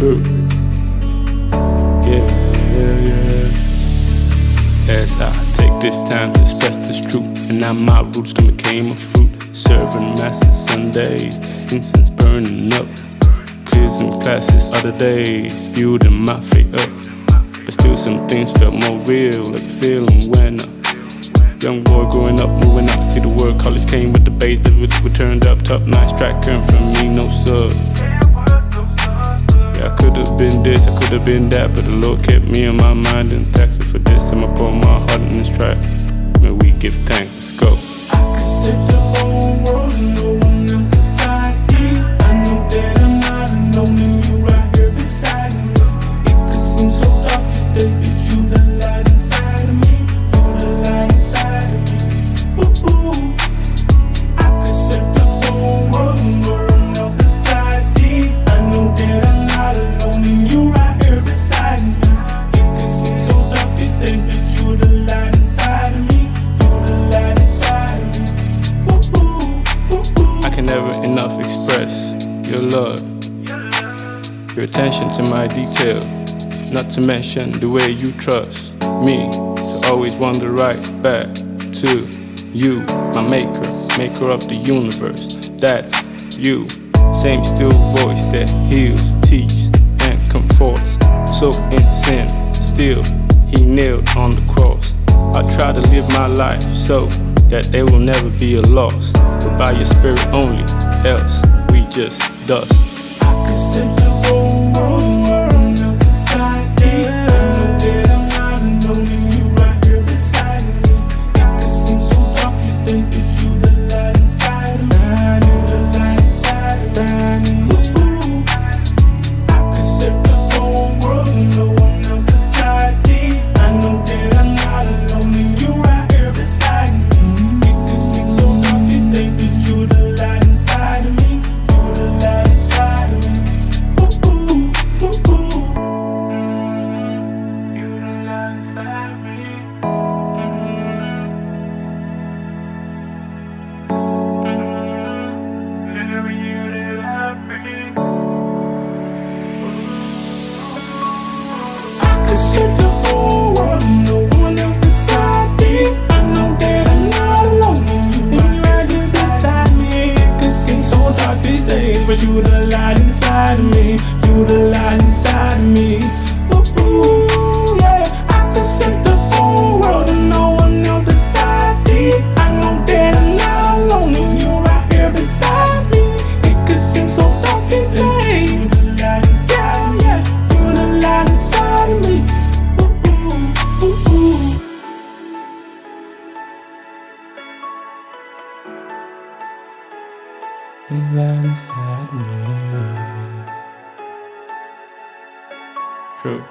True. Yeah, yeah, yeah. As I take this time to express this truth, and now my roots done became a fruit. Serving masses Sundays, incense burning up. Quiz and classes other days, building my faith up. But still, some things felt more real, like the feeling when a young boy growing up, moving up to see the world. College came with the bass, but which we turned up. Top nine track came from me, no sub. Yeah, I could have been this, I could have been that, but the Lord kept me in my mind and tax it for this. I'ma pour my heart in this track. May we give thanks, go. Your attention to my detail, not to mention the way you trust me to always wander right back to you, my maker, maker of the universe. That's you, same still voice that heals, teaches, and comforts. So in sin, still he nailed on the cross. I try to live my life so that there will never be a loss, but by your spirit only, else we just dust. But you the light inside me, you the light inside me. Light inside me. True.